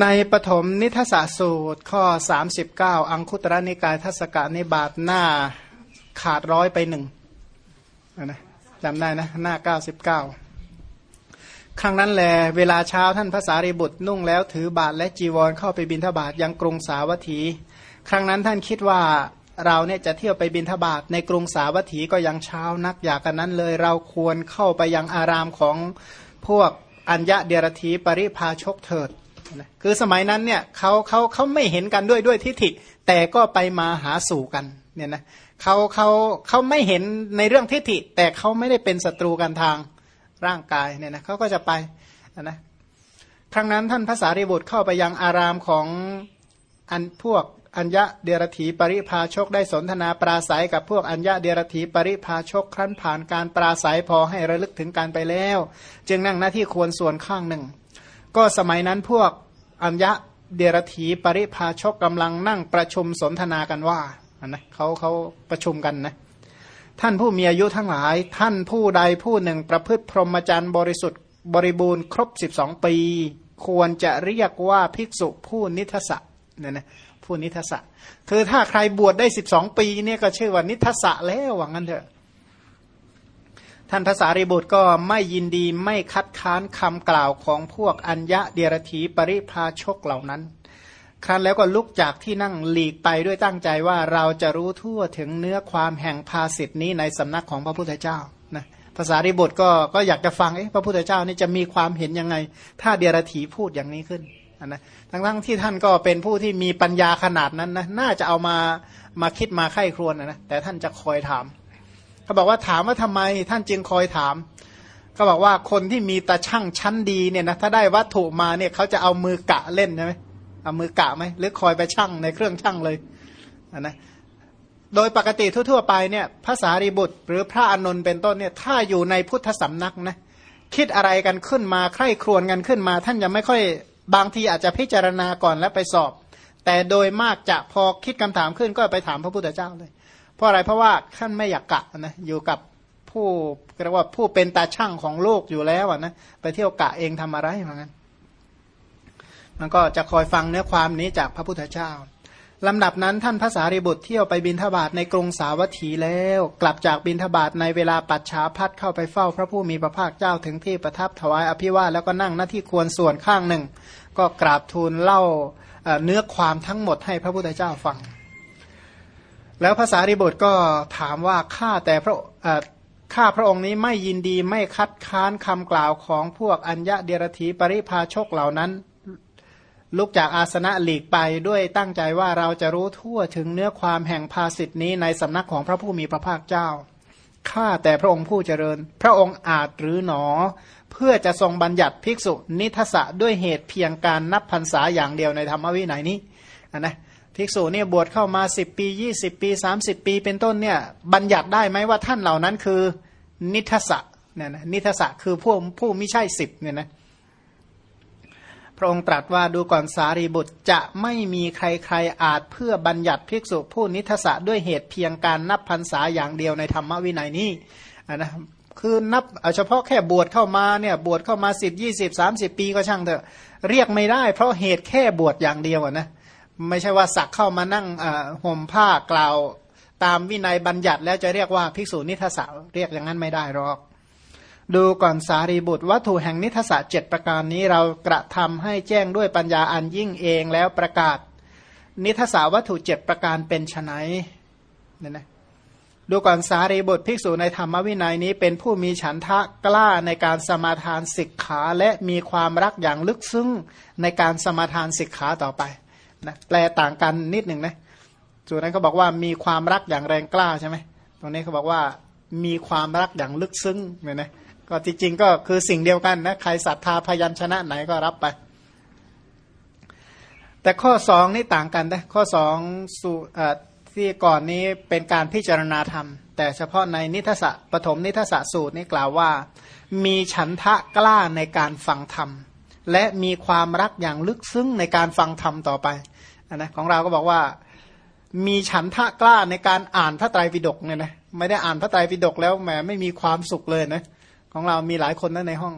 ในปฐมนิทศสูตรข้อ 39 อังคุตรนิกายทัศกานิบาตหน้าขาดร้อยไปหนึ่งนะจำได้นะ หน้า 99 ครั้งนั้นแหลเวลาเช้าท่านพระสารีบุตรนุ่งแล้วถือบาทและจีวรเข้าไปบินทบาทยังกรุงสาวัตถี ครั้งนั้นท่านคิดว่าเราเนี่ยจะเที่ยวไปบินทบาทในกรุงสาวัตถีก็ยังเช้านักอยากกันนั้นเลย เราควรเข้าไปยังอารามของพวกอัญญะเดรธีปริพาชกเถิด นะคือสมัยนั้นเนี่ยเขาเขาเขาไม่เห็นกันด้วยด้วยทิฏฐิ แต่ก็ไปมาหาสู่กันเนี่ยนะเขาเขาเขาไม่เห็นในเรื่องทิฏฐิ แต่เขาไม่ได้เป็นศัตรูกันทางร่างกายเนี่ยนะเขาก็จะไปนะครั้งนั้นท่านพระสารีบุตรเข้าไปยังอารามของอันพวกอัญญะเดรถีปริพาชกได้สนทนาปราศัยกับพวกอัญญะเดรถีปริพาชกครั้นผ่านการปราศัยพอให้ระลึกถึงการไปแล้ว จึงนั่งหน้าที่ควรส่วนข้างหนึ่ง ก็สมัยนั้นพวก อัญญะเดรถีปริพาชกกำลังนั่งประชุมสนทนากันว่านะเขาเขาประชุมกันนะท่านผู้มีอายุทั้งหลาย ท่านผู้ใดผู้หนึ่งประพฤติพรหมจรรย์บริสุทธิ์บริบูรณ์ครบ 12 ปี ควรจะเรียกว่าภิกษุผู้นิทสะเนี่ยนะผู้นิทสะ คือถ้าใครบวชได้สิบสองปีเนี่ยก็ชื่อว่านิทสะแล้วว่างั้นเถอะ ท่านภาษาริบุตรก็ไม่ยินดีไม่คัดค้านคำกล่าวของพวกอัญญะเดียรถีปริพาชกเหล่านั้น ครั้นแล้วก็ลุกจากที่นั่งหลีกไปด้วยตั้งใจว่าเราจะรู้ทั่วถึงเนื้อความแห่งภาสิทธินี้ในสำนักของพระพุทธเจ้านะภาษาริบุตรก็ก็อยากจะฟังพระพุทธเจ้านี่จะมีความเห็นยังไง ถ้าเดียรถีพูดอย่างนี้ขึ้นนะทั้งทั้งที่ท่านก็เป็นผู้ที่มีปัญญาขนาดนั้นนะน่าจะเอามามาคิดมาไข้ครวญนนะแต่ท่านจะคอยถาม เขาบอกว่าถามว่าทำไมท่านจึงคอยถามเขาบอกว่าคนที่มีตาช่างชั้นดีเนี่ยนะถ้าได้วัตถุมาเนี่ยเขาจะเอามือกะเล่นใช่ไหมเอามือกะไหมหรือคอยไปช่างในเครื่องช่างเลยนะโดยปกติทั่วๆไปเนี่ยภาษารีบุตร หรือพระอนนท์เป็นต้นเนี่ยถ้าอยู่ในพุทธสำนักนะคิดอะไรกันขึ้นมาใคร่ครวญกันขึ้นมา ท่านยังไม่ค่อยบางทีอาจจะพิจารณาก่อนแล้วไปสอบ แต่โดยมากจะพอคิดคำถามขึ้นก็ไปถามพระพุทธเจ้าเลย ราะอะไรเพราะว่าท่านไม่อยากกะนะอยู่กับผู้เรียกว่าผู้เป็นตาช่างของโลกอยู่แล้วนะไปเที่ยวกะเองทำอะไรเหมือนกันมันก็จะคอยฟังเนื้อความนี้จากพระพุทธเจ้าลำดับนั้นท่านพระสารีบุตรเที่ยวไปบินทบาทในกรุงสาวัตถีแล้ว กลับจากบินทบาทในเวลาปัดช้าพัดเข้าไปเฝ้าพระผู้มีพระภาคเจ้าถึงที่ประทับถวายอภิวาแล้วก็นั่งหน้าที่ควรส่วนข้างหนึ่ง ก็กราบทูลเล่าเนื้อความทั้งหมดให้พระพุทธเจ้าฟัง แล้วภาษาริบุตรก็ถามว่าข้าแต่พระข้าพระองค์นี้ไม่ยินดีไม่คัดค้านคำกล่าวของพวกอัญญะเดรธีปริพาชกเหล่านั้น ลุกจากอาสนะหลีกไปด้วยตั้งใจว่าเราจะรู้ทั่วถึงเนื้อความแห่งภาสิทธินี้ในสำนักของพระผู้มีพระภาคเจ้าข้าแต่พระองค์ผู้เจริญ พระองค์อาจหรือหนอ เพื่อจะทรงบัญญัติภิกษุนิทสะด้วยเหตุเพียงการนับพรรษาอย่างเดียวในธรรมวินัยนี้นะ ภิกษุเนี่ยบวชเข้ามาสิบปียี่สิบปีสามสิบปี เป็นต้นเนี่ยบัญญัติได้ไหมว่าท่านเหล่านั้นคือ นิทสะเนี่ยนะนิทสะคือผู้ผู้ไม่ใช่สิบเนี่ยนะพระองค์ตรัสว่าดูก่อนสารีบุตรจะไม่มีใครๆอาจเพื่อบัญญัติภิกษุผู้นิทสะด้วยเหตุเพียงการนับพรรษาอย่างเดียวในธรรมวินัยนี้นะคือนับเฉพาะแค่บวชเข้ามาเนี่ยบวชเข้ามาสิบยี่สิบสามสิบปีก็ช่างเถอะ เรียกไม่ได้เพราะเหตุแค่บวชอย่างเดียวนะ ไม่ใช่ว่าสักเข้ามานั่งห่มผ้ากล่าว ตามวินัยบัญญัติ แล้วจะเรียกว่าภิกษุนิทสะเรียกอย่างนั้นไม่ได้หรอก ดูก่อนสารีบุตรวัตถุแห่งนิทศะเจ็ดประการนี้เรากระทำให้แจ้งด้วยปัญญาอันยิ่งเองแล้วประกาศ นิทศาวัตถุเจ็ดประการเป็นไนเนี่ยนะดูก่อนสารีบุตรภิกษุในธรรมวินัยนี้เป็นผู้มีฉันทะกล้าในการสมาทานศิกขาและมีความรักอย่างลึกซึ้งในการสมาทานศิกขาต่อไป นะแปลต่างกันนิดหนึ่งนะส่วนนั้นเขาบอกว่ามีความรักอย่างแรงกล้าใช่ไหมตรงนี้เขาบอกว่ามีความรักอย่างลึกซึ้งเนี่ยนะก็จริงๆก็คือสิ่งเดียวกันนะใครศรัทธาพยัญชนะไหนก็รับไป แต่ข้อสองนี่ต่างกันนะข้อสองสุที่ก่อนนี้เป็นการพิจารณาธรรม แต่เฉพาะในนิทศปฐมนิทศสูตรนี่กล่าวว่า มีฉันทะกล้าในการฟังธรรม และมีความรักอย่างลึกซึ้งในการฟังธรรมต่อไป นะของเราก็บอกว่ามีฉันทะกล้าในการอ่านพระไตรปิฎกเนี่ยนะไม่ได้อ่านพระไตรปิฎกแล้วแหมไม่มีความสุขเลยนะของเรามีหลายคนนะในห้อง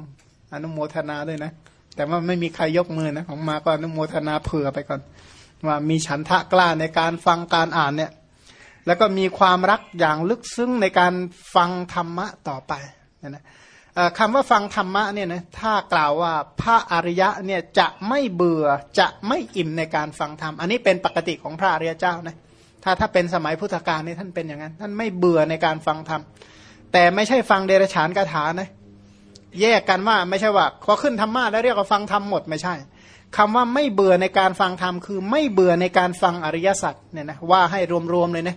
อนุโมทนาด้วยนะ แต่ว่าไม่มีใครยกมือนะของมาก็อนุโมทนาเผื่อไปก่อน ว่ามีฉันทะกล้าในการฟังการอ่านเนี่ย แล้วก็มีความรักอย่างลึกซึ้งในการฟังธรรมะต่อไปนะ คำว่าฟังธรรมะเนี่ยนะถ้ากล่าวว่าพระอริยะเนี่ยจะไม่เบื่อจะไม่อิ่มในการฟังธรรม อันนี้เป็นปกติของพระอริยเจ้านะถ้าถ้าเป็นสมัยพุทธกาลนี่ท่านเป็นอย่างนั้น ท่านไม่เบื่อในการฟังธรรม แต่ไม่ใช่ฟังเดรฉานคาถานะแยกกันว่าไม่ใช่ว่าพอขึ้นธรรมะแล้วเรียกว่าฟังธรรมหมดไม่ใช่คำว่าไม่เบื่อในการฟังธรรมคือไม่เบื่อในการฟังอริยสัจเนี่ยนะว่าให้รวมๆเลยนะ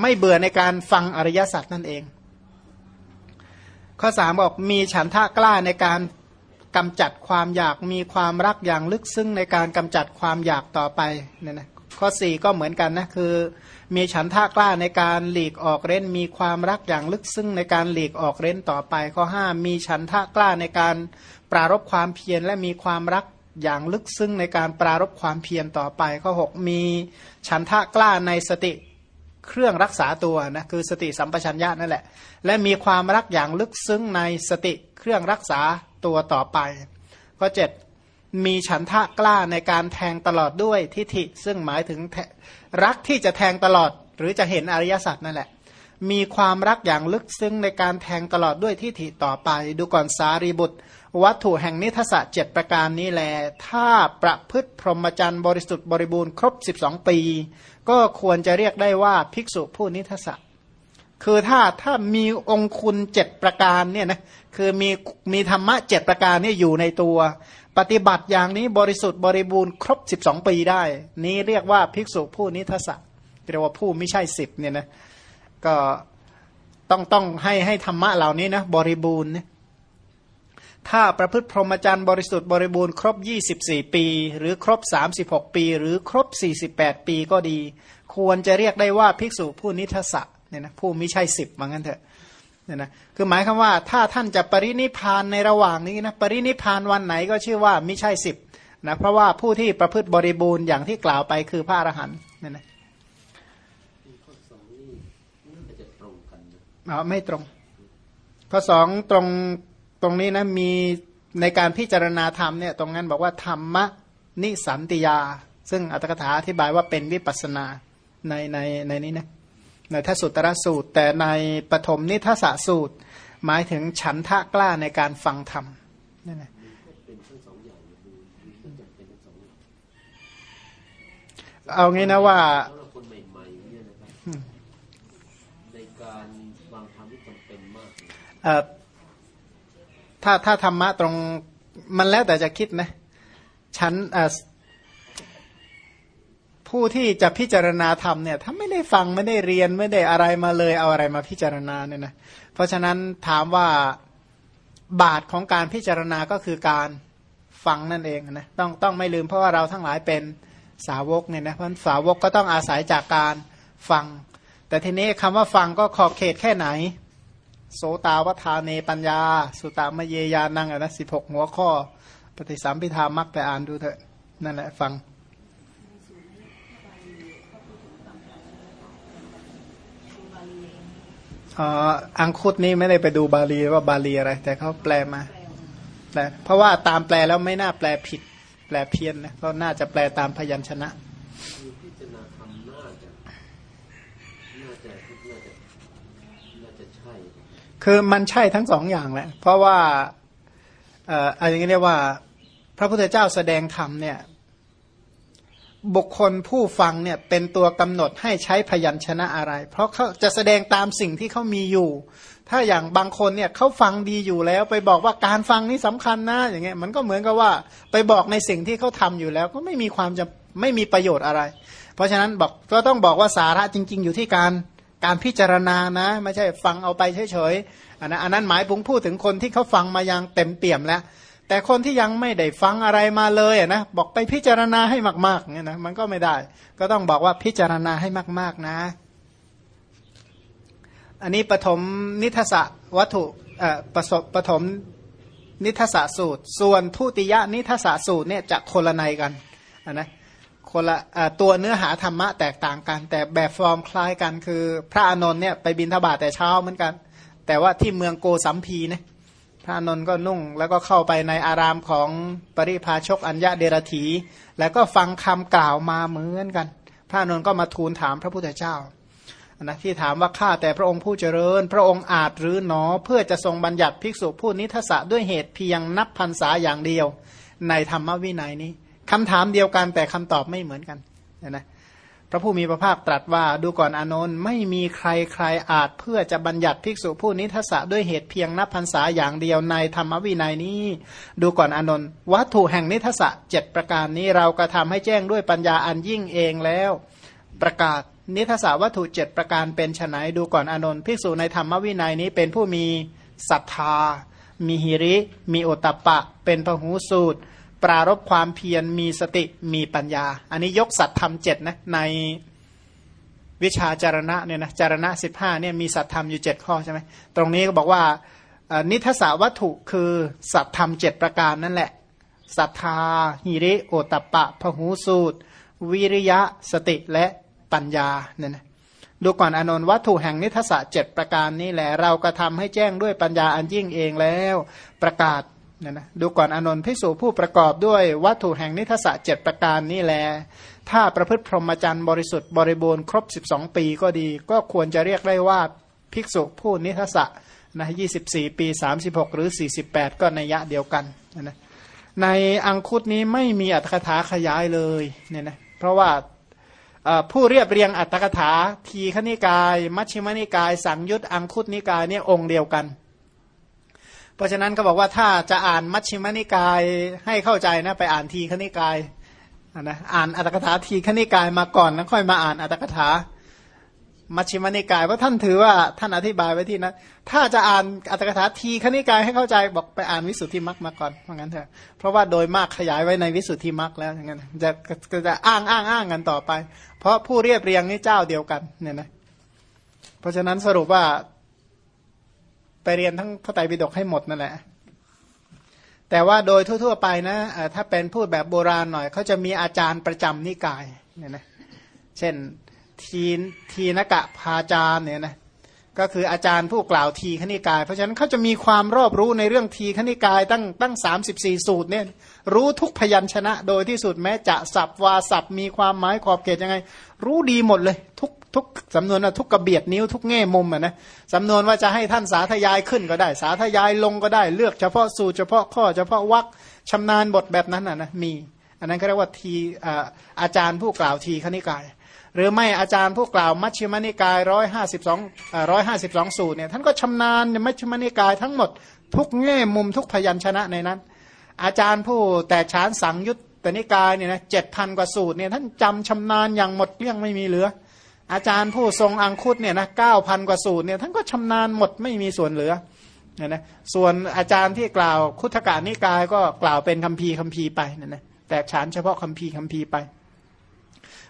ไม่เบื่อในการฟังอริยสัจนั่นเอง ข้อสามบอกมีฉันทะกล้าในการกำจัดความอยากมีความรักอย่างลึกซึ้งในการกำจัดความอยากต่อไปเนี่ยนะข้อสี่ก็เหมือนกันนะคือ มีฉันท่ากล้าในการหลีกออกเร้น มีความรักอย่างลึกซึ้งในการหลีกออกเร้นต่อไป ข้อห้ามีฉันท่ากล้าในการปรารบความเพียรและมีความรักอย่างลึกซึ้งในการปรารบความเพียรต่อไป ข้อหกมีฉันท่ากล้าในสติ เครื่องรักษาตัวนะคือสติสัมปชัญญะนั่นแหละ และมีความรักอย่างลึกซึ้งในสติเครื่องรักษาตัวต่อไปข้อเจ็ดมีฉันทะกล้าในการแทงตลอดด้วยทิฏฐิซึ่งหมายถึงรักที่จะแทงตลอด หรือจะเห็นอริยสัจนั่นแหละ มีความรักอย่างลึกซึ้งในการแทงตลอดด้วยทิฏฐิต่อไป ดูก่อนสารีบุตร วัตถุแห่งนิทศะเจ็ดประการนี้แล ถ้าประพฤติพรหมจรรย์บริสุทธิ์บริบูรณ์ครบ 12 ปี ก็ควรจะเรียกได้ว่าภิกษุผู้นิทศะคือถ้าถ้ามีองคุณเจ็ดประการเนี่ยนะคือมีมีธรรมะเจ็ดประการนี่อยู่ในตัว ปฏิบัติอย่างนี้บริสุทธิ์บริบูรณ์ครบสิบสองปีได้ นี้เรียกว่าภิกษุผู้นิทัศเรียกว่าผู้ไม่ใช่สิบเนี่ยนะก็ต้องต้องให้ให้ธรรมะเหล่านี้นะบริบูรณ์นี่ย ถ้าประพฤติพรหมจรรย์บริสุทธิ์บริบูรณ์ครบ 24 ปี หรือครบ 36 ปี หรือครบ 48 ปีก็ดี ควรจะเรียกได้ว่าภิกษุผู้นิทัศเนี่ยนะผู้ไม่ใช่สิบว่างั้นเถอะเนี่ยนะคือหมายคำว่าถ้าท่านจะปรินิพานในระหว่างนี้นะปรินิพานวันไหนก็ชื่อว่าไม่ใช่สิบนะเพราะว่าผู้ที่ประพฤติบริบูรณ์อย่างที่กล่าวไปคือพระอรหันต์เนี่ยนะอ๋อไม่ตรงข้อสองตรง ตรงนี้นะมีในการพิจารณาธรรมเนี่ยตรงนั้นบอกว่าธรรมนิสันติยา ซึ่งอัตถกถาอธิบายว่าเป็นวิปัสนาในในในนี้นะในทสุตรสูตร แต่ในปฐมนิทศสูตร หมายถึงฉันทะกล้าในการฟังธรรมนั่นแหละเอางี้นะว่าในการฟังธรรมที่จำเป็นมาก ถ้าถ้าธรรมะตรงมันแล้วแต่จะคิดนะฉันผู้ที่จะพิจารณาธรรมเนี่ยถ้าไม่ได้ฟังไม่ได้เรียนไม่ได้อะไรมาเลยเอาอะไรมาพิจารณาเนี่ยนะเพราะฉะนั้นถามว่าบาทของการพิจารณาก็คือการฟังนั่นเองนะต้องต้องไม่ลืมเพราะว่าเราทั้งหลายเป็นสาวกเนี่ยนะเพราะสาวกก็ต้องอาศัยจากการฟัง แต่ทีนี้คำว่าฟังก็ขอบเขตแค่ไหน โสตาวทาเนปัญญา สุตามเยยานังนะสิบหกหัวข้อ ปฏิสัมพิธามักไปอ่านดูเถอะ นั่นแหละฟังอังคุดนี่ไม่ได้ไปดูบาลีว่าบาลีอะไร แต่เขาแปลมาแปลเพราะว่าตามแปลแล้วไม่น่าแปลผิด แปลเพี้ยนนะก็น่าจะแปลตามพยัญชนะ คือมันใช่ทั้งสองอย่างแหละ เพราะว่าเอ่ออะไรอย่างเรียกว่า พระพุทธเจ้าแสดงธรรมเนี่ย บุคคลผู้ฟังเนี่ยเป็นตัวกำหนดให้ใช้พยัญชนะอะไร เพราะเขาจะแสดงตามสิ่งที่เขามีอยู่ ถ้าอย่างบางคนเนี่ยเขาฟังดีอยู่แล้ว ไปบอกว่าการฟังนี่สำคัญนะอย่างเงี้ยมันก็เหมือนกับว่า ไปบอกในสิ่งที่เขาทำอยู่แล้ว ก็ไม่มีความจะไม่มีประโยชน์อะไร เพราะฉะนั้นบอกก็ต้องบอกว่าสาระจริง ๆ อยู่ที่การ การพิจารณานะ ไม่ใช่ฟังเอาไปเฉยๆอันนั้นอันนั้นหมายผมพูดถึงคนที่เขาฟังมายังเต็มเปี่ยมแล้ว แต่คนที่ยังไม่ได้ฟังอะไรมาเลยนะบอกไปพิจารณาให้มากๆเนี่ยนะมันก็ไม่ได้ ก็ต้องบอกว่าพิจารณาให้มาก ๆนะ อันนี้ปฐมนิทศวัตถุประสบปฐมนิทศสูตร ส่วนทุติยนิทศสูตรเนี่ยจะคนละในกันนะ คนละตัวเนื้อหาธรรมะแตกต่างกัน แต่แบบฟอร์มคล้ายกันคือ พระอานนท์เนี่ยไปบินทบาทแต่เช้าเหมือนกัน แต่ว่าที่เมืองโกสัมพีเนี่ยพระอนนท์ก็นุ่ง แล้วก็เข้าไปในอารามของปริพาชกอัญญะเดรถี แล้วก็ฟังคำกล่าวมาเหมือนกัน พระอนนท์ก็มาทูลถามพระพุทธเจ้านะที่ถามว่าข้าแต่พระองค์ผู้เจริญ พระองค์อาจหรือหนอ เพื่อจะทรงบัญญัติภิกษุผู้นิทัศะด้วยเหตุเพียงนับพรรษาอย่างเดียว ในธรรมวินัยนี้ คำถามเดียวกันแต่คำตอบไม่เหมือนกันนะพระผู้มีพระภาคตรัสว่าดูก่อนอนนท์ไม่มีใครใครอาจเพื่อจะบัญญัติภิกษุผู้นิทัศะด้วยเหตุเพียงนับพรรษาอย่างเดียวในธรรมวินัยนี้ ดูก่อนอนนท์วัตถุแห่งนิทัศะเจ็ดประการนี้เรากระทาให้แจ้งด้วยปัญญาอันยิ่งเองแล้ว ประกาศนิทัศวัตถุเจ็ดประการเป็นไนดูก่อนอนนท์ภิกษุในธรรมวินัยนี้เป็นผู้มีศรัทธา มีหิริ มีโอตตะปะ เป็นพหูสูตร ปรารบความเพียรมีสติมีปัญญา อันนี้ยกสัตธรรมเจ็ดนะในวิชาจารณะเนี่ยนะจารณะสิบห้าเนี่ยมีสัตธรรมอยู่เจ็ดข้อใช่ไหมตรงนี้ก็บอกว่านิทศาวัตถุคือสัตธรรมเจ็ดประการนั่นแหละศรัทธาหิริโอตปะพหูสูตร วิริยะสติและปัญญาเนี่ยนะดูก่อนอนนวัตถุแห่งนิทศะเจ็ดประการนี้แหละเรากระทาให้แจ้งด้วยปัญญาอันยิ่งเองแล้ว ประกาศ นี่ยนะดูก่อนอนนท์พิสูจผู้ประกอบด้วยวัตถุแห่งนิทศะเจ็ดประการนี้แหละถ้าประพฤติพรหมจรรย์บริสุทธิ์บริบูรณ์ครบ 12 ปีก็ดี ก็ควรจะเรียกได้ว่าภิกษุผู้นิทศะนะ24ปี 36 หรือ 48 ก็ในยะเดียวกันนะในอังคุตนี้ไม่มีอัตถกถาขยายเลยเนี่ยนะเพราะว่าผู้เรียบเรียงอัตถกถาทีขณิกาย มัชฌิมนิกาย สังยุตอังคุตนิกายเนี่ยองค์เดียวกัน เพราะฉะนั้นก็บอกว่าถ้าจะอ่านมัชฌิมนิกายให้เข้าใจนะไปอ่านทีขณิกายนะอ่านอัตถกถาทีขณิกายมาก่อนแล้วค่อยมาอ่านอัตถกถามัชฌิมนิกายเพราะท่านถือว่าท่านอธิบายไว้ที่นั้นถ้าจะอ่านอัตถกถาทีคณิกายให้เข้าใจบอกไปอ่านวิสุทธิมรรคมาก่อนเพราะงั้นเถอะเพราะว่าโดยมากขยายไว้ในวิสุทธิมรรคแล้วอย่างนั้นจะจะอ้างอ้างอ้างกันต่อไป เพราะผู้เรียบเรียงนี่เจ้าเดียวกันเนี่ยนะเพราะฉะนั้นสรุปว่า ไปเรียนทั้งพระไตรปิฎกให้หมดนั่นแหละ แต่ว่าโดยทั่ว ๆ ไปนะถ้าเป็นพูดแบบโบราณหน่อยเขาจะมีอาจารย์ประจำนิกายเนี่ยนะเช่นทีทีนกะพาจารเนี่ยนะก็คืออาจารย์ผู้กล่าวทีขณิกาย เพราะฉะนั้นเขาจะมีความรอบรู้ในเรื่องทีขณิกายตั้งตั้งสามสิบสี่สูตรเนี่ยรู้ทุกพยัญชนะ โดยที่สุดแม้จะสับวาสับมีความหมายขอบเขตยังไง รู้ดีหมดเลย ทุกทุกสำนวนทุกกระเบียดนิ้วทุกแง่มุมอะนะสำนวนว่าจะให้ท่านสาธยายขึ้นก็ได้ สาธยายลงก็ได้ เลือกเฉพาะสูตรเฉพาะข้อเฉพาะวรรคชำนาญบทแบบนั้นอะนะมี อันนั้นเขาเรียกว่าทีอาจารย์ผู้กล่าวทีขณิกาย หรือไม่อาจารย์ผู้กล่าวมัชฌิมานิกายร้อยห้าสิบสองร้อยห้าสิบสองสูตรเนี่ยท่านก็ชำนาญในมัชฌิมานิกายทั้งหมดทุกแง่มุมทุกพยัญชนะในนั้นอาจารย์ผู้แต่ชานสังยุต ตนิกายเนี่ยนะเจ็ดพันกว่าสูตรเนี่ยท่านจำชำนาญอย่างหมดเรื่องไม่มีเหลือ อาจารย์ผู้ทรงอังคุตเนี่ยนะเก้าพันกว่าสูตรเนี่ยท่านก็ชำนาญหมดไม่มีส่วนเหลือเนี่ยนะส่วนอาจารย์ที่กล่าวคุถกานิกายก็กล่าวเป็นคัมภีร์คัมภีร์ไปเนี่ยนะแต่ฉานเฉพาะคัมภีร์คัมภีร์ไป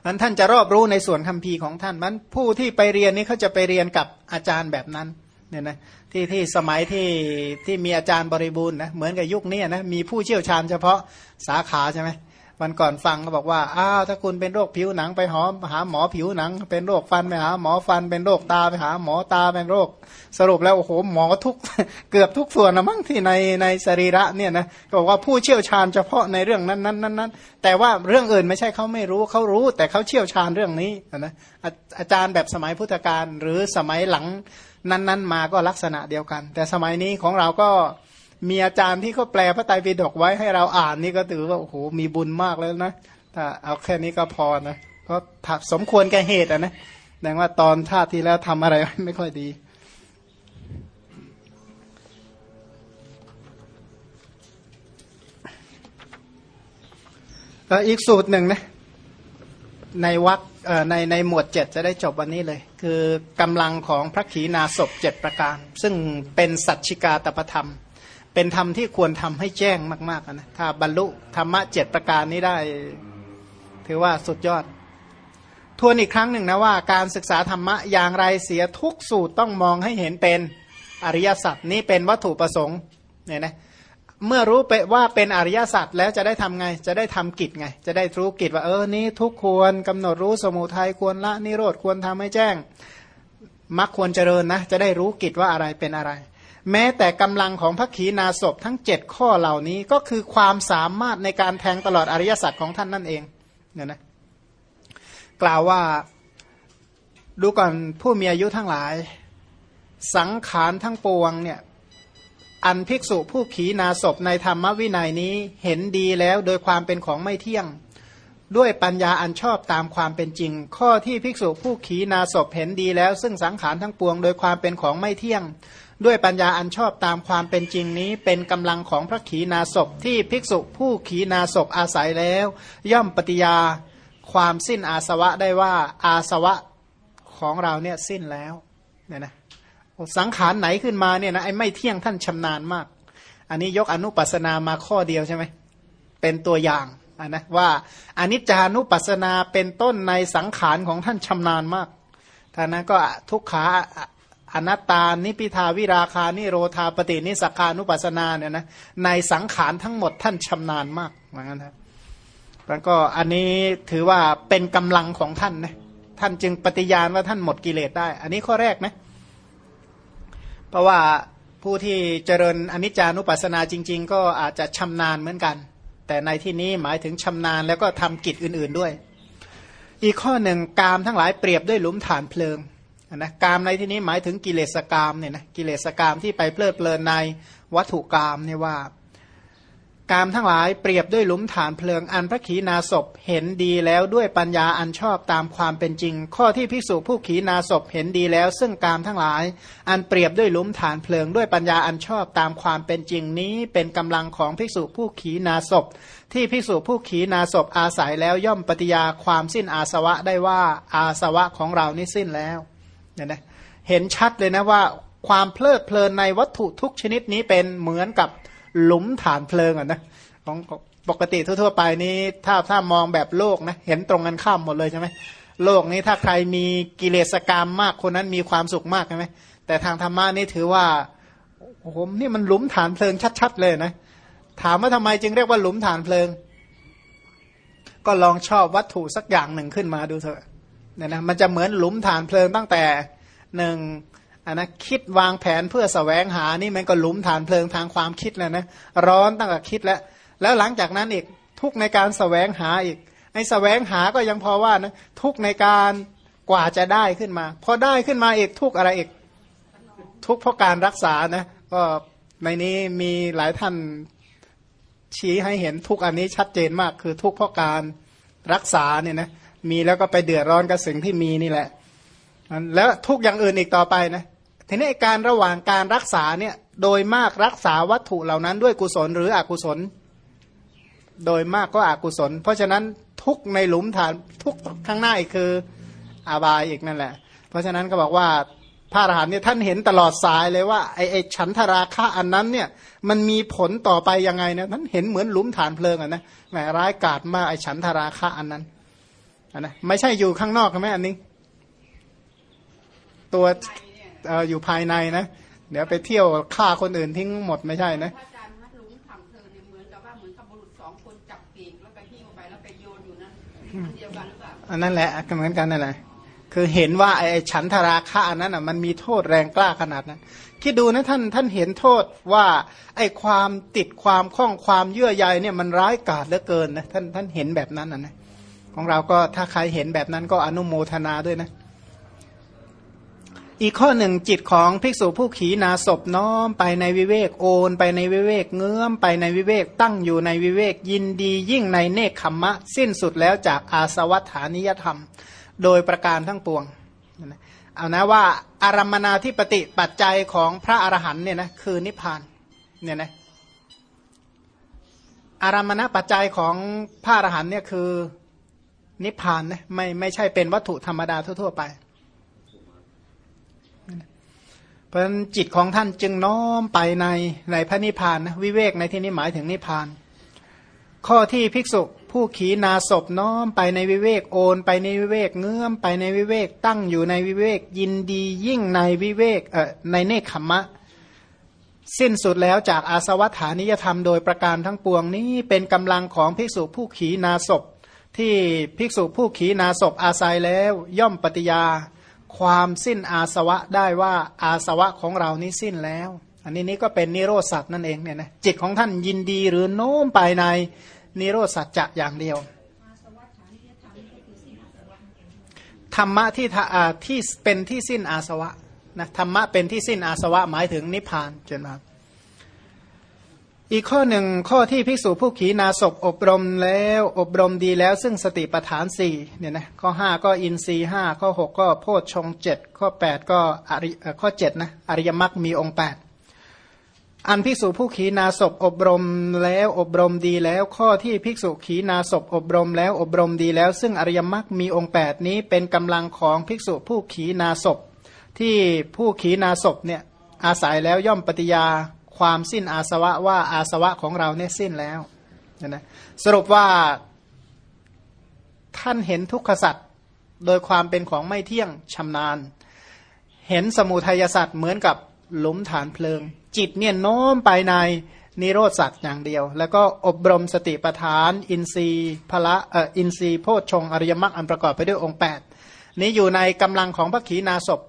มันท่านจะรอบรู้ในส่วนคัมภีร์ของท่านมันผู้ที่ไปเรียนนี้เขาจะไปเรียนกับอาจารย์แบบนั้นเนี่ยนะที่ที่สมัยที่ที่มีอาจารย์บริบูรณ์นะเหมือนกับยุคนี้นะมีผู้เชี่ยวชาญเฉพาะสาขาใช่ไหม วันก่อนฟังก็บอกว่าอ้าวถ้าคุณเป็นโรคผิวหนังไปหอหาหมอผิวหนัง เป็นโรคฟันไปหาหมอฟัน เป็นโรคตาไปหาหมอตาเป็นโรค สรุปแล้วโอ้โหหมอทุกเกือบทุกส่วนนะมั้งที่ในในสรีระเนี่ยนะบอกว่าผู้เชี่ยวชาญเฉพาะในเรื่องนั้นนั้นนั้นแต่ว่าเรื่องอื่นไม่ใช่เขาไม่รู้เขารู้ แต่เขาเชี่ยวชาญเรื่องนี้นะอาจารย์แบบสมัยพุทธกาลหรือสมัยหลังนั้น ๆ มาก็ลักษณะเดียวกัน แต่สมัยนี้ของเราก็ มีอาจารย์ที่เขาแปลพระไตรปิฎกไว้ให้เราอ่านนี่ก็ถือว่าโอ้โหมีบุญมากแล้วนะถ้าเอาแค่นี้ก็พอนะเพราะสมควรแก่เหตุอะนะแสดงว่าตอนชาติที่แล้วทำอะไรไม่ค่อยดี แล้วอีกสูตรหนึ่งนะในวักในในหมวดเจ็ดจะได้จบวันนี้เลย คือกำลังของพระขีณาสพเจ็ดประการ ซึ่งเป็นสัจชิกาตประธรรม เป็นธรรมที่ควรทำให้แจ้งมากๆนะถ้าบรรลุธรรมะเจ็ดประการนี้ได้ ถือว่าสุดยอด ทวนอีกครั้งหนึ่งนะว่า การศึกษาธรรมะอย่างไรเสียทุกสูตรต้องมองให้เห็นเป็นอริยสัจนี้เป็นวัตถุประสงค์เนี่ยนะเมื่อรู้ไปว่าเป็นอริยสัจแล้วจะได้ทำไง จะได้ทำกิจไง จะได้รู้กิจว่าเออนี้ทุกควรกำหนดรู้สมุทัยควรละนิโรธควรทำให้แจ้งมักควรเจริญนะ จะได้รู้กิจว่าอะไรเป็นอะไร แม้แต่กำลังของพระขีณาสพทั้งเจ็ดข้อเหล่านี้ก็คือความสามารถในการแทงตลอดอริยสัจของท่านนั่นเองเนี่ยนะกล่าวว่าดูก่อนผู้มีอายุทั้งหลาย สังขารทั้งปวงเนี่ยอันภิกษุผู้ขีนาศพในธรรมวินัยนี้เห็นดีแล้วโดยความเป็นของไม่เที่ยง ด้วยปัญญาอันชอบตามความเป็นจริง ข้อที่ภิกษุผู้ขีนาศพเห็นดีแล้ว ซึ่งสังขารทั้งปวง โดยความเป็นของไม่เที่ยง ด้วยปัญญาอันชอบตามความเป็นจริงนี้ เป็นกำลังของพระขีนาศพที่ภิกษุผู้ขีนาศพอาศัยแล้ว ย่อมปฏิยาความสิ้นอาสวะได้ว่าอาสวะของเราเนี่ยสิ้นแล้วเนี่ยนะสังขารไหนขึ้นมาเนี่ยนะไอ้ไม่เที่ยงท่านชำนาญมาก อันนี้ยกอนุปัสนามาข้อเดียวใช่ไหมเป็นตัวอย่างนนะว่าอนิจจานุปัสนาเป็นต้นในสังขารของท่านชำนาญมากท่านนั้นก็ทุกขา อนัตตานิพิทาวิราคานิโรธาปฏินิสกานุปัสนาเนี่ยนะในสังขารทั้งหมดท่านชำนาญมากเหมือนกันครับแล้วก็อันนี้ถือว่าเป็นกำลังของท่านนะท่านจึงปฏิญาณว่าท่านหมดกิเลสได้ อันนี้ข้อแรกนะเพราะว่าผู้ที่เจริญอนิจจานุปัสสนาจริง ๆ ก็อาจจะชำนาญเหมือนกัน แต่ในที่นี้หมายถึงชำนาญแล้วก็ทำกิจอื่น ๆด้วย อีกข้อหนึ่งกามทั้งหลายเปรียบด้วยหลุมฐานเพลิง นะกามในที่นี้หมายถึงกิเลสกามเนี่ยนะกิเลสกามที่ไปเพลิดเพลินในวัตถุกามเนี่ยว่ากามทั้งหลายเปรียบด้วยหลุมฐานเพลิงอันพระขีณาสพเห็นดีแล้วด้วยปัญญาอันชอบตามความเป็นจริง ข้อที่ภิกษุผู้ขีณาสพเห็นดีแล้ว ซึ่งกามทั้งหลาย อันเปรียบด้วยหลุมฐานเพลิง ด้วยปัญญาอันชอบตามความเป็นจริงนี้ เป็นกำลังของภิกษุผู้ขีณาสพที่ภิกษุผู้ขีณาสพอาศัยแล้วย่อมปฏิยาความสิ้นอาสวะได้ว่าอาสวะของเรานี่สิ้นแล้ว เนี่ยนะเห็นชัดเลยนะว่าความเพลิดเพลินในวัตถุทุกชนิดนี้เป็นเหมือนกับหลุมฐานเพลิงอะนะของปกติทั่วๆไปนี้ถ้าถ้ามองแบบโลกนะเห็นตรงกันข้ามหมดเลยใช่ไหมโลกนี้ถ้าใครมีกิเลสกรรมมากคนนั้นมีความสุขมากใช่ไหมแต่ทางธรรมะนี่ถือว่าโอ้โหนี่มันหลุมฐานเพลิงชัดๆเลยนะถามว่าทำไมจึงเรียกว่าหลุมฐานเพลิง ก็ลองชอบวัตถุสักอย่างหนึ่งขึ้นมาดูเถอะ เนี่ยนะมันจะเหมือนหลุมฐานเพลิงตั้งแต่หนึ่งอันนะคิดวางแผนเพื่อสแสวงหานี่มันก็หลุมฐานเพลิงทางความคิดแล้วนะร้อนตั้งแต่คิดแล้ว แล้วหลังจากนั้นอีกทุกในการสแสวงหาอีกไอ้สแสวงหาก็ยังพอว่านะทุกในการกว่าจะได้ขึ้นมา พอได้ขึ้นมาอีกทุกอะไรอีกทุกเพราะการรักษานะก็ในนี้มีหลายท่านชี้ให้เห็นทุกอันนี้ชัดเจนมาก คือทุกเพราะการรักษาเนี่ยนะ มีแล้วก็ไปเดือดร้อนกับสิ่งที่มีนี่แหละแล้วทุกอย่างอื่นอีกต่อไปนะทีนี้การระหว่างการรักษาเนี่ยโดยมากรักษาวัตถุเหล่านั้นด้วยกุศลหรืออกุศล โดยมากก็อกุศล เพราะฉะนั้นทุกในหลุมฐานทุกข้างหน้าอีกคืออาบายอีกนั่นแหละ เพราะฉะนั้นก็บอกว่าพระอรหันต์เนี่ยท่านเห็นตลอดสายเลยว่าไอ้ไอฉันทราคะอันนั้นเนี่ยมันมีผลต่อไปยังไงนะท่านเห็นเหมือนหลุมฐานเพลิงอะนะแหมร้ายกาจมากไอ้ฉันทราคะอันนั้น นนะไม่ใช่อยู่ข้างนอกใช่ไหมอันนี้ ตัวเอออยู่ภายในนะเดี๋ยวไปเที่ยวฆ่าคนอื่นทิ้งหมดไม่ใช่นะอันนั้นแหละเหมือนกันนั่นแหละคือเห็นว่าไอ้ฉันทราคะอันนั้นอะมันมีโทษแรงกล้าขนาดนั้นคิดดูนะท่านท่านเห็นโทษว่าไอ้ความติดความคล้องความเยื่อใยเนี่ยมันร้ายกาจเหลือเกินนะท่านท่านเห็นแบบนั้นนะ ของเราก็ถ้าใครเห็นแบบนั้นก็อนุโมทนาด้วยนะ อีกข้อหนึ่งจิตของภิกษุผู้ขีนาศพน้อมไปในวิเวกโอนไปในวิเวกเงื้อมไปในวิเวกตั้งอยู่ในวิเวกยินดียิ่งในเนคขมมะ สิ้นสุดแล้วจากอาสวัฏานิยธรรม โดยประการทั้งปวงเอานะว่าอารัมนาที่ปฏิปัจจัยของพระอรหันเนี่ยนะคือนิพพานเนี่ยนะอารมณปัจจัยของพระอรหันเนี่ยคือ นิพพานนะไม่ไม่ใช่เป็นวัตถุธรรมดาทั่ว ๆ ไป เพราะฉะนั้นจิตของท่านจึงน้อมไปในในพระนิพพานนะวิเวกในที่นี้หมายถึงนิพพาน ข้อที่ภิกษุผู้ขีนาศพน้อมไปในวิเวกโอนไปในวิเวกเงื้อมไปในวิเวกตั้งอยู่ในวิเวกยินดียิ่งในวิเวกเอ่อในเนคขมะ สิ้นสุดแล้วจากอาสวัฏานิยธรรมโดยประการทั้งปวงนี้เป็นกำลังของภิกษุผู้ขีนาศพ ที่ภิกษุผู้ขีนาศพอาศัยแล้ว ย่อมปฏิยา ความสิ้นอาสวะได้ว่าอาสวะของเรานี้สิ้นแล้ว อันนี้นี่ก็เป็นนิโรธสัตว์นั่นเองเนี่ยนะจิตของท่านยินดีหรือโน้มไปในนิโรธสัจจะอย่างเดียวธรรมะที่ท่าที่เป็นที่สิ้นอาสวะนะธรรมะเป็นที่สิ้นอาสวะหมายถึงนิพพานจนมา อีกข้อหนึ่งข้อที่ภิกษุผู้ขีนาศพอบรมแล้วอบรมดีแล้ว ซึ่งสติปัฏฐานสี่เนี่ยนะข้อห้าก็อินทรีห้าข้อหกก็โพชฌงเจ็ดข้อแปดก็อริข้อเจ็ดนะอริยมรรคมีองค์แปดอันภิกษุผู้ขีนาศพอบรมแล้วอบรมดีแล้ว ข้อที่ภิกษุขีนาศพอบรมแล้วอบรมดีแล้ว ซึ่งอริยมรรคมีองค์แปดนี้เป็นกำลังของภิกษุผู้ขีนาศพที่ผู้ขีนาศพเนี่ยอาศัยแล้วย่อมปฏิญา ความสิ้นอาสวะว่าอาสวะของเราเนี่ยสิ้นแล้วนะสรุปว่าท่านเห็นทุกขสัตว์โดยความเป็นของไม่เที่ยงชำนาญ เห็นสมุทัยสัตว์เหมือนกับหลุมฐานเพลิง จิตเนี่ยโน้มไปในนิโรธสัตว์อย่างเดียว แล้วก็อบรมสติปัฏฐาน อินทรีย์พละเอ่ออินทรีย์โพชฌงอริยมรรคอันประกอบไปด้วยองค์ 8 นี้อยู่ในกำลังของพระขีณาสพ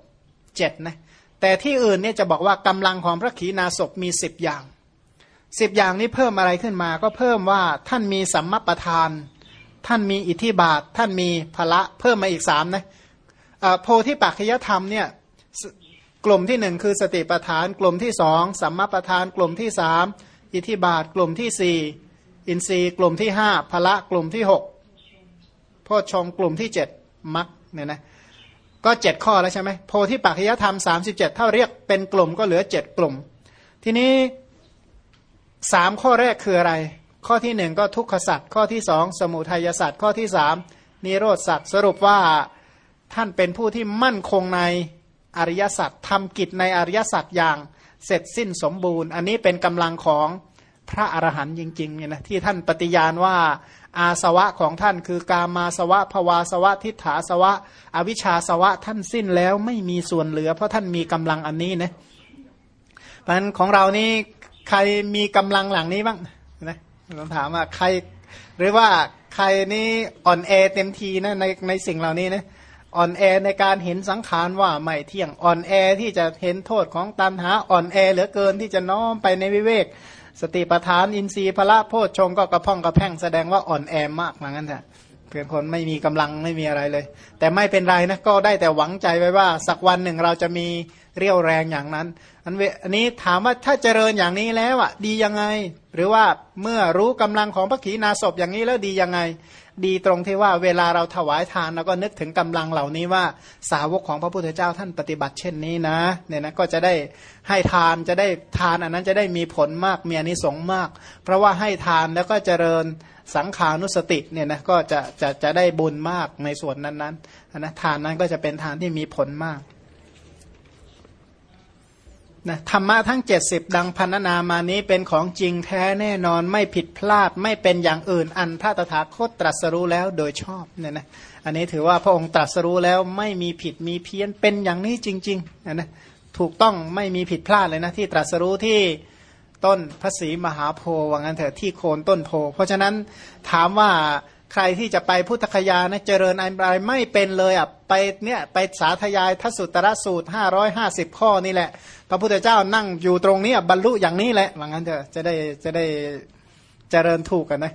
เจ็ดนะ แต่ที่อื่นเนี่ยจะบอกว่ากำลังของพระขีณาสพมีสิบอย่างสิบอย่างนี้เพิ่มอะไรขึ้นมาก็เพิ่มว่าท่านมีสัมมาประธาน ท่านมีอิทธิบาท ท่านมีพละเพิ่มมาอีกสามนะโพธิปัจจยธรรมเนี่ยกลุ่มที่หนึ่งคือสติปัฏฐาน กลุ่มที่สองสัมมาประธาน กลุ่มที่สามอิทธิบาท กลุ่มที่สี่อินทรีย์ กลุ่มที่ห้าพละกลุ่มที่หกโพชงกลุ่มที่เจ็ดมรรคเนี่ยนะ ก็เจ็ดข้อแล้วใช่ไหมโพธิปัจจยธรรมสามสิบเจ็ดเท่าเรียกเป็นกลุ่มก็เหลือเจ็ดกลุ่ม ทีนี้สามข้อแรกคืออะไร ข้อที่หนึ่งก็ทุกขสัตว์ข้อที่สองสมุทัยสัตว์ข้อที่สามนิโรธสัตว์สรุปว่าท่านเป็นผู้ที่มั่นคงในอริยสัจทำกิจในอริยสัจอย่างเสร็จสิ้นสมบูรณ์ อันนี้เป็นกำลังของพระอรหันต์จริงๆเนี่ยนะที่ท่านปฏิญาณว่า อาสวะของท่าน คือกามาสวะภวาสวะทิฏฐาสวะ อวิชชาสวะท่านสิ้นแล้วไม่มีส่วนเหลือ เพราะท่านมีกำลังอันนี้นะเพราะฉะนั้นของเรานี่ใครมีกำลังหลังนี้บ้างนะต้องถามว่าใคร หรือว่าใครนี่อ่อนแอเต็มทีนะในในสิ่งเหล่านี้นะอ่อนแอในการเห็นสังขารว่าไม่เที่ยงอ่อนแอที่จะเห็นโทษของตันหาอ่อนแอเหลือเกินที่จะน้อมไปในวิเวก สติปทานอินทรีย์พละโพชฌงก็กระพ่องกระแพ่งแสดงว่าอ่อนแอมากเหมือนกันเถอะเพื่อนคนไม่มีกำลังไม่มีอะไรเลย แต่ไม่เป็นไรนะก็ได้แต่หวังใจไว้ว่า สักวันหนึ่งเราจะมีเรี่ยวแรงอย่างนั้น อันเวอันนี้ถามว่าถ้าเจริญอย่างนี้แล้วอะดียังไง หรือว่าเมื่อรู้กำลังของพระขีณาสพอย่างนี้แล้วดียังไง ดีตรงที่ว่าเวลาเราถวายทานเราก็นึกถึงกำลังเหล่านี้ว่าสาวกของพระพุทธเจ้าท่านปฏิบัติเช่นนี้นะเนี่ยนะก็จะได้ให้ทานจะได้ทานอันนั้นจะได้มีผลมากมีอานิสงส์มาก เพราะว่าให้ทานแล้วก็เจริญสังขานุสติเนี่ยนะก็จะจะจะได้บุญมากในส่วนนั้นๆนะทานนั้นก็จะเป็นทานที่มีผลมาก นะธรรมะทั้ง 70 ดังพันนามานี้เป็นของจริงแท้แน่นอนไม่ผิดพลาดไม่เป็นอย่างอื่นอันพระตถาคตตรัสรู้แล้วโดยชอบเนี่ยนะอันนี้ถือว่าพระองค์ตรัสรู้แล้วไม่มีผิดมีเพี้ยนเป็นอย่างนี้จริงๆนะนะถูกต้องไม่มีผิดพลาดเลยนะที่ตรัสรู้ที่ต้นพระศรีมหาโพว่างั้นเถอะที่โคนต้นโพ เพราะฉะนั้นถามว่า ใครที่จะไปพุทธคยานะเจริญอะไรไม่เป็นเลยอะไปเนี่ยไปสาธยายทสุตระสูตรห้าร้อยห้าสิบข้อนี่แหละ พระพุทธเจ้านั่งอยู่ตรงนี้บรรลุอย่างนี้แหละว่างั้นเถอะจะได้จะได้เจริญถูกกันนะ